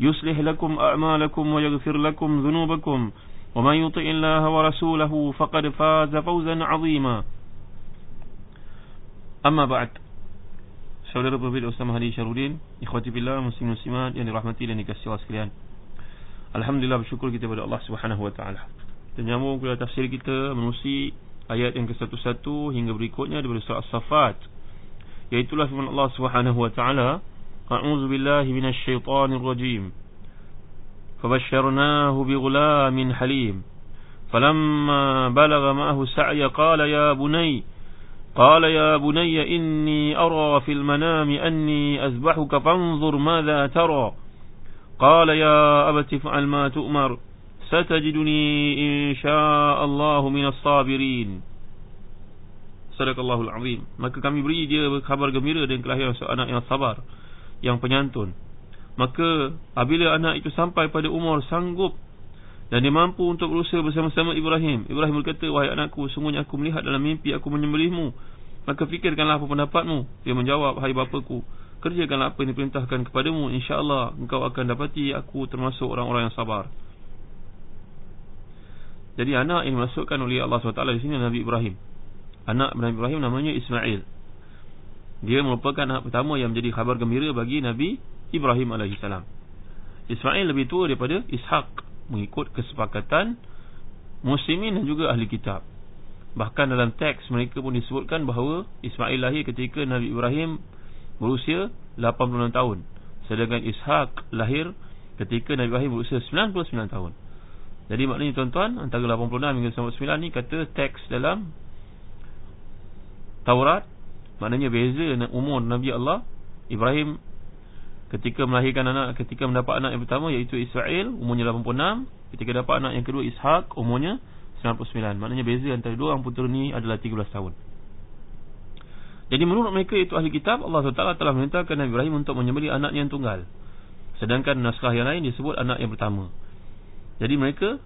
يصلح لكم أعمالكم ويغفر لكم ذنوبكم ومن يطع الله ورسوله فقد فاز فوزا عظيما أما بعد Saudara Pemimpin Ustaz Mahdi Syarudin Ikhwati Billah Muslim Muslimat Yang dirahmati dan dikasih Allah sekalian Alhamdulillah bersyukur kita kepada Allah Subhanahu Wa Taala. Kita nyambung kepada tafsir kita Menusi ayat yang ke-11 Hingga berikutnya daripada surah As-Safat Iaitulah firman Allah Subhanahu Wa Taala أعوذ بالله من الشيطان الرجيم فبشرناه بغلام حليم فلما بلغ معه السعي قال يا بني قال يا بني إني أرى في المنام أني أذبحك فانظر ماذا ترى قال يا أبت افعل ما تؤمر ستجدني إن شاء الله من الصابرين صدق الله العظيم maka kami beri dia kabar gembira dan kelahiran seorang anak yang sabar yang penyantun. Maka apabila anak itu sampai pada umur sanggup Dan dia mampu untuk berusaha bersama-sama Ibrahim Ibrahim berkata Wahai anakku Sungguhnya aku melihat dalam mimpi aku menyembelihmu. Maka fikirkanlah apa pendapatmu. Dia menjawab Hai bapaku Kerjakanlah apa yang diperintahkan kepadamu. InsyaAllah engkau akan dapati aku termasuk orang-orang yang sabar. Jadi anak yang dimasukkan oleh Allah SWT di sini Nabi Ibrahim. Anak Nabi Ibrahim namanya Ismail dia merupakan anak pertama yang menjadi khabar gembira bagi Nabi Ibrahim AS Ismail lebih tua daripada Ishaq Mengikut kesepakatan Muslimin dan juga ahli kitab. Bahkan dalam teks mereka pun disebutkan bahawa Ismail lahir ketika Nabi Ibrahim Berusia 86 tahun Sedangkan Ishaq lahir ketika Nabi Ibrahim berusia 99 tahun. Jadi maknanya tuan-tuan Antara 86 hingga 99 ni kata teks dalam Taurat Maknanya beza umur Nabi Allah Ibrahim ketika melahirkan anak ketika mendapat anak yang pertama iaitu Ismail umurnya 86 ketika dapat anak yang kedua Ishak umurnya 99 maknanya beza antara dua orang putera ni adalah 13 tahun. Jadi menurut mereka itu ahli kitab Allah SWT telah memerintahkan Nabi Ibrahim untuk menyembelih anaknya yang tunggal. Sedangkan naskah yang lain disebut anak yang pertama. Jadi mereka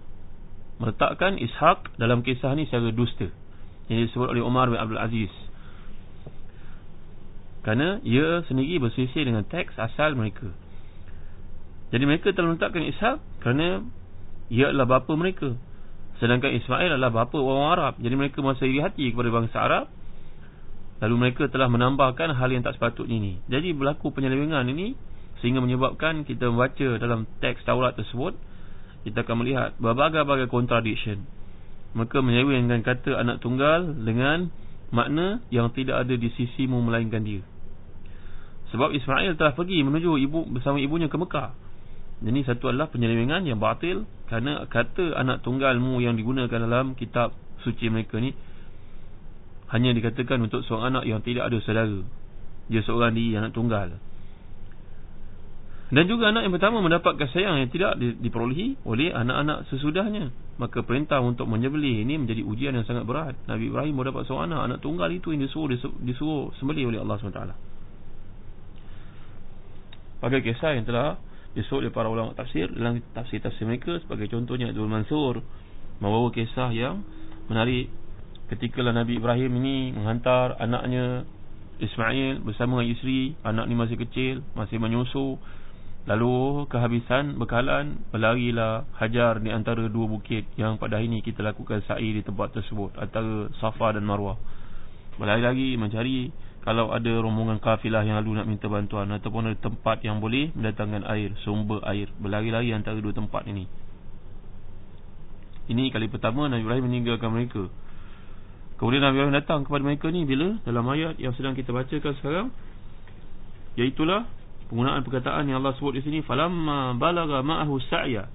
meletakkan Ishak dalam kisah ni secara dusta. Yang disebut oleh Umar bin Abdul Aziz kerana ia sendiri bersisir dengan teks asal mereka. Jadi mereka telah menetapkan Ishak Kerana ia adalah bapa mereka. Sedangkan Ismail adalah bapa orang Arab. Jadi mereka merasa iri hati kepada bangsa Arab. Lalu mereka telah menambahkan hal yang tak sepatutnya ini. Jadi berlaku penyelewengan ini Sehingga menyebabkan kita membaca dalam teks Taurat tersebut Kita akan melihat berbagai-bagai contradiction. Maka menyelewengkan kata anak tunggal Dengan makna yang tidak ada di sisimu melainkan dia. Sebab Ismail telah pergi menuju ibu bersama ibunya ke Mekah. Jadi satu adalah penyelewengan yang batil kerana kata anak tunggalmu yang digunakan dalam kitab suci mereka ni hanya dikatakan untuk seorang anak yang tidak ada saudara. Dia seorang diri anak tunggal. Dan juga anak yang pertama mendapat kasih sayang yang tidak diperolehi oleh anak-anak sesudahnya Maka perintah untuk menyembelih ini menjadi ujian yang sangat berat. Nabi Ibrahim mendapat seorang anak. Anak tunggal itu yang disuruh, disuruh sembelih oleh Allah SWT. Bagai kisah yang telah disebut oleh para ulama tafsir Dalam tafsir-tafsir mereka Sebagai contohnya Abdul Mansur Membawa kisah yang menarik. Ketika Nabi Ibrahim ini menghantar anaknya Ismail bersama isteri Anak ni masih kecil Masih menyusu Lalu kehabisan bekalan Berlarilah hajar di antara dua bukit Yang pada hari ini kita lakukan sa'i di tempat tersebut Antara Safa dan Marwah. Berlari lagi mencari Kalau ada rombongan kafilah yang lalu nak minta bantuan Ataupun ada tempat yang boleh mendatangkan air Sumber air. Berlari-lari antara dua tempat ini. Ini kali pertama Nabi Ibrahim meninggalkan mereka. Kemudian Nabi Ibrahim datang kepada mereka ni Bila? Dalam ayat yang sedang kita bacakan sekarang Iaitulah Penggunaan perkataan yang Allah sebut di sini Falamma balaga ma'ahu sa'ya.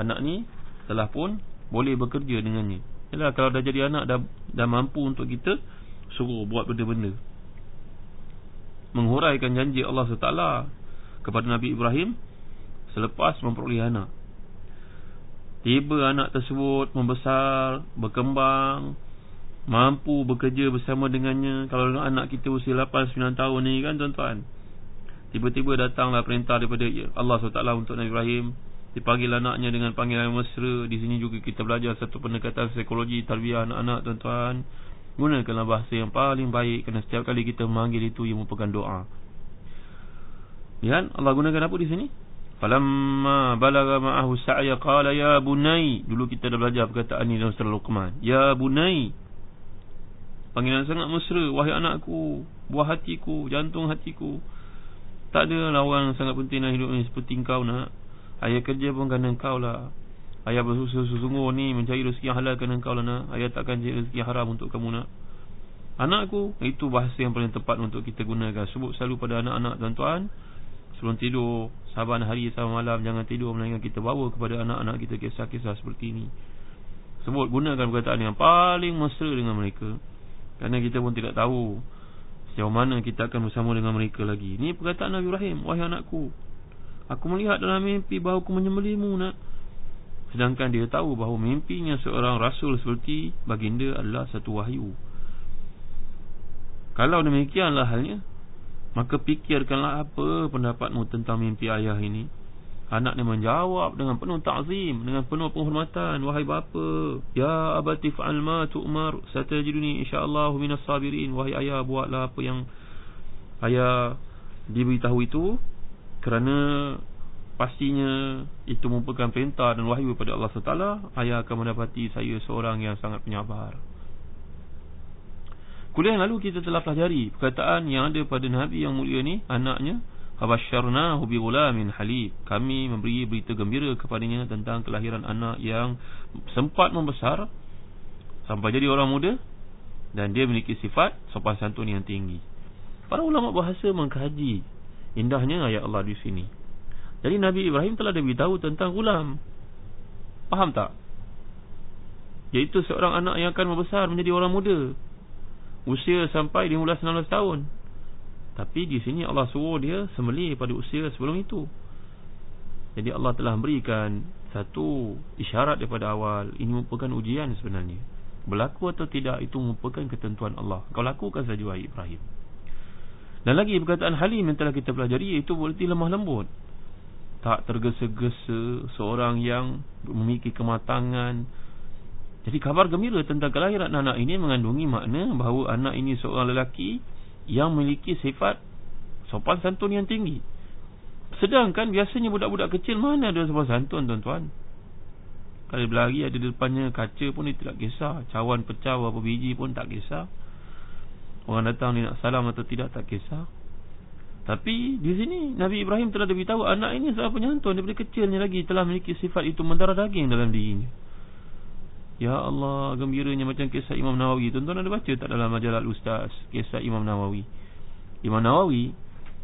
Anak ni Telah pun Boleh bekerja dengannya. Yalah kalau dah jadi anak Dah, dah mampu untuk kita Suruh buat benda-benda. Menghuraikan janji Allah SWT Kepada Nabi Ibrahim Selepas memperoleh anak. Tiba anak tersebut membesar, berkembang, mampu bekerja bersama dengannya. Kalau anak kita usia 8-9 tahun ni kan tuan-tuan. Tiba-tiba datanglah perintah daripada Allah SWT untuk Nabi Ibrahim. Dipanggil anaknya dengan panggilan mesra. Di sini juga kita belajar satu pendekatan psikologi tarbiyah anak-anak tuan-tuan. Gunakanlah bahasa yang paling baik kerana setiap kali kita memanggil itu ia merupakan doa. Lihat Allah gunakan apa di sini? Falamma balagha ma'ahu sa'ya qala ya bunai. Dulu kita dah belajar perkataan ini dalam surah Luqman. Ya bunai. Panggilan sangat mesra, wahai anakku, buah hatiku, jantung hatiku. Tak ada orang sangat penting dalam hidup ni seperti engkau nak. Ayah kerja pun kerana engkau lah. Ayah bersusah sungguh ni mencari rezeki yang halal kerana engkau lah nak. Ayah takkan cari rezeki haram untuk kamu nak. Anakku, itu bahasa yang paling tepat untuk kita gunakan. Sebut selalu pada anak-anak tuan-tuan. Sebelum tidur Saban hari sama malam Jangan tidur Melainkan kita bawa kepada anak-anak kita Kisah-kisah seperti ini Sebut gunakan perkataan yang paling mesra dengan mereka Kerana kita pun tidak tahu Sejauh mana kita akan bersama dengan mereka lagi. Ini perkataan Nabi Ibrahim Wahai anakku Aku melihat dalam mimpi bahawa aku menyembelimu nak. Sedangkan dia tahu bahawa mimpinya seorang rasul seperti baginda adalah satu wahyu. Kalau demikianlah halnya, Maka fikirkanlah apa pendapatmu tentang mimpi ayah ini Anak ni menjawab dengan penuh ta'zim Dengan penuh penghormatan Wahai bapa Ya abati fa'al ma tu'mar Satajiduni insyaAllah minas sabirin. Wahai ayah buatlah apa yang Ayah diberitahu itu Kerana Pastinya Itu merupakan perintah dan wahyu kepada Allah SWT Ayah akan mendapati saya seorang yang sangat penyabar. Kuliah yang lalu kita telah pelajari perkataan yang ada pada Nabi yang mulia ni anaknya Fabasyarnahu bi ghulamin halib. Kami memberi berita gembira kepadanya tentang kelahiran anak yang sempat membesar sampai jadi orang muda dan dia memiliki sifat sopan santun yang tinggi. Para ulama bahasa mengkaji indahnya ayat Allah di sini. Jadi Nabi Ibrahim telah diberitahu tentang gulam. Faham tak? Iaitu seorang anak yang akan membesar menjadi orang muda usia sampai 15-16 tahun. Tapi di sini Allah suruh dia sembelih pada usia sebelum itu. Jadi Allah telah memberikan satu isyarat daripada awal. Ini merupakan ujian sebenarnya. Berlaku atau tidak itu merupakan ketentuan Allah. Kau lakukan saja wahai Ibrahim. Dan lagi perkataan Halim yang telah kita pelajari itu berarti lemah lembut. Tak tergesa-gesa seorang yang memiliki kematangan jadi kabar gembira tentang kelahiran anak ini mengandungi makna bahawa anak ini seorang lelaki yang memiliki sifat sopan santun yang tinggi. Sedangkan biasanya budak-budak kecil mana ada sopan santun tuan-tuan? Kalau berlari ada di depannya kaca pun dia tidak kisah. Cawan pecah berapa biji pun tak kisah. Orang datang ni nak salam atau tidak tak kisah. Tapi di sini Nabi Ibrahim telah diberitahu anak ini seorang penyantun daripada kecilnya lagi telah memiliki sifat itu mendarah daging dalam dirinya. Ya Allah gembiranya macam kisah Imam Nawawi. Tuan-tuan ada baca tak dalam majalah Ustaz Kisah Imam Nawawi? Imam Nawawi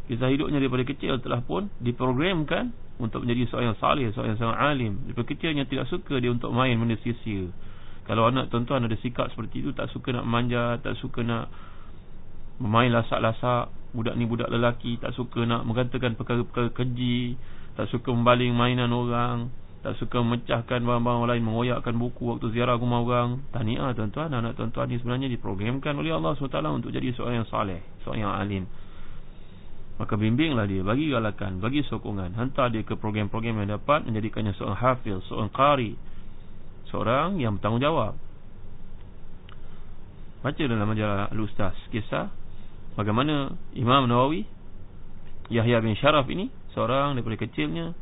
Kisah hidupnya daripada kecil telah pun Diprogramkan Untuk menjadi seorang yang salih Seorang yang sangat alim. Daripada kecilnya tidak suka dia untuk main benda sia-sia. Kalau anak tuan-tuan ada sikap seperti itu Tak suka nak manja Tak suka nak Bermain lasak-lasak Budak ni budak lelaki Tak suka nak menggantakan perkara-perkara keji Tak suka membaling mainan orang tak suka memecahkan barang-barang lain mengoyakkan buku waktu ziarah rumah orang. Tahniah tuan-tuan anak tuan-tuan ni sebenarnya diprogramkan oleh Allah SWT untuk jadi seorang yang saleh seorang yang alim. Maka bimbinglah dia bagi galakan bagi sokongan. Hantar dia ke program-program yang dapat menjadikannya seorang hafiz seorang qari seorang yang bertanggungjawab. Baca dalam majalah Al-Ustaz kisah bagaimana Imam Nawawi Yahya bin Sharaf ini seorang daripada kecilnya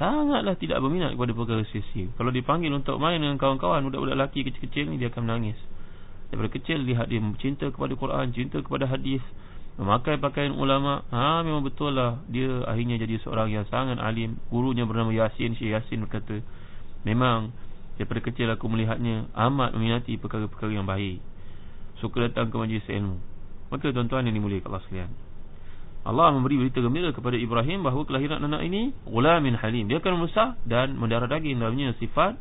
Sangatlah tidak berminat kepada perkara sia Kalau dipanggil untuk main dengan kawan-kawan Budak-budak lelaki kecil-kecil ni Dia akan menangis Daripada kecil lihat dia cinta kepada Quran Cinta kepada hadis Memakai pakaian ulama' ha, Memang betul lah Dia akhirnya jadi seorang yang sangat alim Gurunya bernama Yasin Syekh Yasin berkata Memang daripada kecil aku melihatnya amat meminati perkara-perkara yang baik. Suka datang ke majlis ilmu. Maka tuan-tuan yang dimuliakan Allah sekalian. Allah memberi berita gembira kepada Ibrahim bahawa kelahiran anak ini ulamin halim. Dia akan membesar dan mendarah daging dalamnya sifat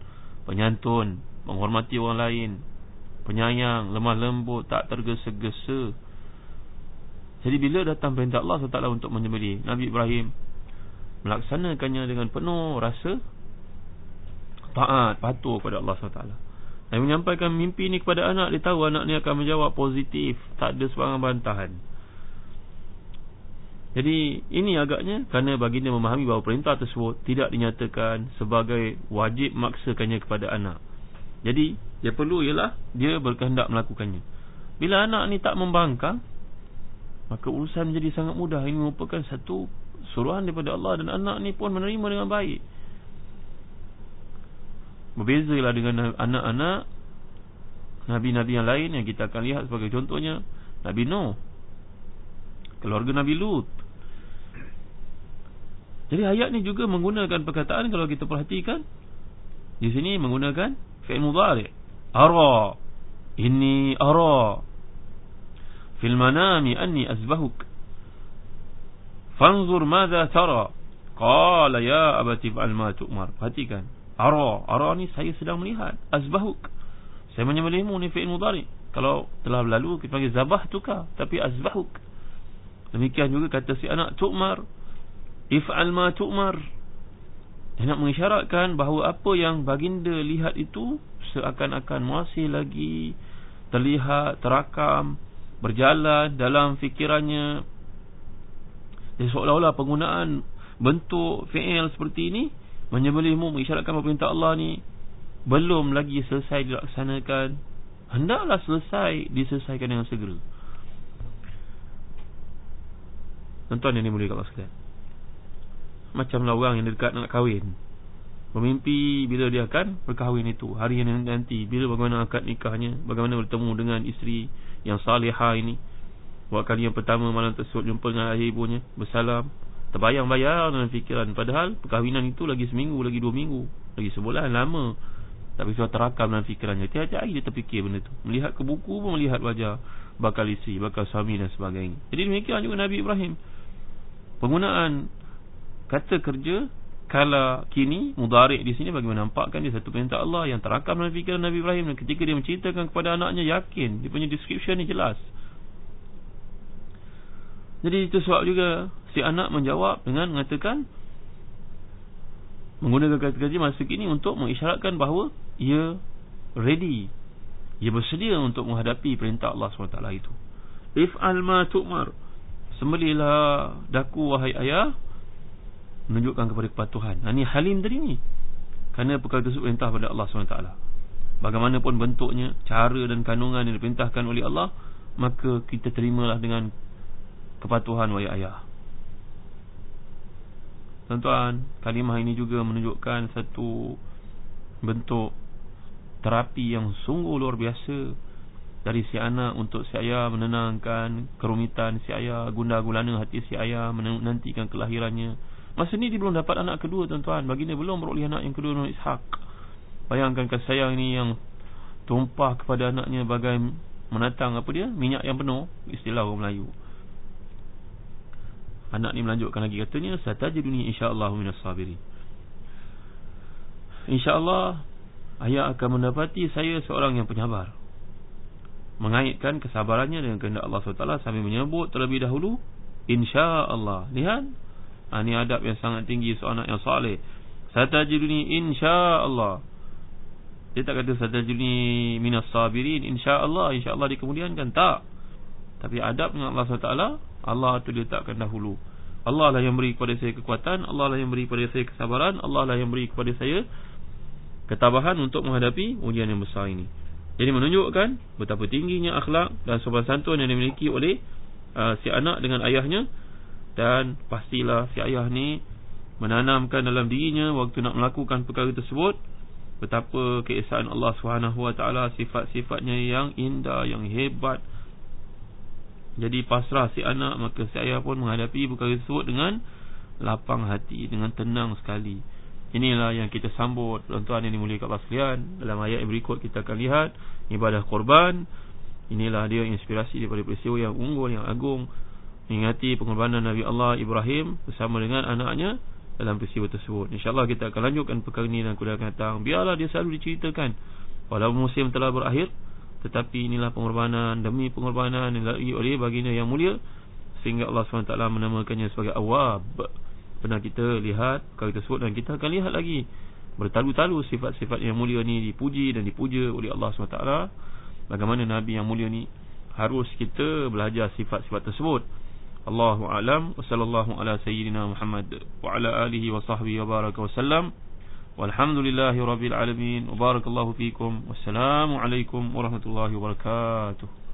penyantun, menghormati orang lain, penyayang, lemah lembut, tak tergesa-gesa. Jadi bila datang perintah Allah SWT untuk menyembelih Nabi Ibrahim melaksanakannya dengan penuh rasa taat, patuh kepada Allah SWT. Dan menyampaikan mimpi ini kepada anak, dia tahu anak ini akan menjawab positif, tak ada sebarang bantahan. Jadi ini agaknya kerana baginda memahami bahawa perintah tersebut tidak dinyatakan sebagai wajib maksakannya kepada anak. Jadi dia perlu ialah dia berkehendak melakukannya. Bila anak ni tak membangkang maka urusan menjadi sangat mudah. Ini merupakan satu suruhan daripada Allah dan anak ni pun menerima dengan baik. Berbezalah dengan anak-anak Nabi-Nabi yang lain yang kita akan lihat sebagai contohnya Nabi Nuh Keluarga Nabi Lut jadi ayat ni juga menggunakan perkataan kalau kita perhatikan di sini menggunakan fi'il mudhari. Ara. Inni ara. Fil manami anni azbahuk. Fanzur madza tara. Qala ya abati fa'al ma tu'mar. Perhatikan. Ara. Ara ni saya sedang melihat. Azbahuk. Saya menyembelihmu ni fi'il mudhari. Kalau telah berlalu kita panggil zabah tukar. Tapi azbahuk. Demikian juga kata si anak tu'mar. If'al ma tu'mar. Nak mengisyaratkan bahawa apa yang baginda lihat itu Seakan-akan masih lagi terlihat, terakam Berjalan dalam fikirannya. Jadi seolah-olah penggunaan bentuk fi'il seperti ini Menyebelihmu mengisyaratkan perintah Allah ni Belum lagi selesai dilaksanakan. Hendaklah selesai diselesaikan dengan segera. Tuan-tuan yang dimuliakan Allah sekalian Macamlah orang yang dekat nak kahwin. Memimpi bila dia akan berkahwin itu Hari yang nanti Bila bagaimana akad nikahnya Bagaimana bertemu dengan isteri yang saleha ini Buat kali yang pertama malam tersebut Jumpa dengan ayah ibunya Bersalam Terbayang-bayang dalam fikiran. Padahal perkahwinan itu lagi seminggu Lagi dua minggu Lagi sebulan lama. Tapi sudah terakam dalam fikirannya. Tiap-tiap hari dia terfikir benda itu Melihat ke buku pun melihat wajah Bakal isteri, bakal suami dan sebagainya. Jadi demikian juga Nabi Ibrahim. Penggunaan kata kerja kala kini mudarik di sini bagaimana nampakkan dia satu perintah Allah yang terakam dalam fikiran Nabi Ibrahim dan ketika dia menceritakan kepada anaknya yakin dia punya description ni jelas. Jadi itu sebab juga si anak menjawab dengan mengatakan menggunakan kata kerja masa kini untuk mengisyaratkan bahawa ia ready. Ia bersedia untuk menghadapi perintah Allah SWT itu. If alma tu'mar sembelilah daku wahai ayah menunjukkan kepada kepatuhan. Nah, ini halim tadi ni. Kerana perkara tersebut perintah pada Allah SWT. Bagaimanapun bentuknya, cara dan kandungan yang diperintahkan oleh Allah, maka kita terimalah dengan kepatuhan wahai ayah. Tuan-tuan, kalimah ini juga menunjukkan satu bentuk terapi yang sungguh luar biasa dari si anak untuk si ayah menenangkan kerumitan si ayah, gunda gulana hati si ayah menantikan kelahirannya. Masa ni dia belum dapat anak kedua tuan-tuan. Baginda belum beroleh anak yang kedua Nabi Ishaq. Bayangkan kasih sayang ni yang Tumpah kepada anaknya Bagai menatang apa dia? Minyak yang penuh. Istilah orang Melayu. Anak ni melanjutkan lagi katanya Satajiduni insyaAllah minas sabiri InsyaAllah Ayah akan mendapati saya seorang yang penyabar. Mengaitkan kesabarannya dengan kehendak Allah SWT Sambil menyebut terlebih dahulu InsyaAllah. Lihat Ini adab yang sangat tinggi seorang yang salih. Satajiduni insyaAllah. Dia tak kata satajiduni minas sabirin insyaAllah InsyaAllah dikemudiankan Tak. Tapi adab dengan Allah SWT Allah tu dia takkan dahulu. Allah lah yang beri kepada saya kekuatan Allah lah yang beri kepada saya kesabaran Allah lah yang beri kepada saya Ketabahan untuk menghadapi ujian yang besar ini. Jadi menunjukkan Betapa tingginya akhlak dan sopan santun yang dimiliki oleh uh, Si anak dengan ayahnya dan pastilah si ayah ni menanamkan dalam dirinya waktu nak melakukan perkara tersebut betapa keesaan Allah Taala sifat-sifatnya yang indah yang hebat jadi pasrah si anak maka si ayah pun menghadapi perkara tersebut dengan lapang hati dengan tenang sekali Inilah yang kita sambut tuan-tuan yang dimuliakan Allah sekalian. Dalam ayat yang berikut kita akan lihat ibadah korban. Inilah dia inspirasi daripada peristiwa yang unggul yang agung mengingati pengorbanan Nabi Allah Ibrahim bersama dengan anaknya dalam peristiwa tersebut. Insya-Allah kita akan lanjutkan perkara ini dan kuliah datang. Biarlah dia selalu diceritakan. Walaupun musim telah berakhir tetapi inilah pengorbanan demi pengorbanan yang dilalui oleh baginda yang mulia. Sehingga Allah SWT menamakannya sebagai awab. Pernah kita lihat perkara tersebut dan kita akan lihat lagi. Bertalu-talu sifat-sifat yang mulia ni dipuji dan dipuja oleh Allah SWT. Bagaimana Nabi yang mulia ni harus kita belajar sifat-sifat tersebut Allahu alam. Wa sallallahu ala sayyidina Muhammad wa ala alihi wa sahbihi wa baraka wa sallam. Walhamdulillahi rabbil alamin. Wa barakallahu fikum. Wassalamu alaikum warahmatullahi wabarakatuh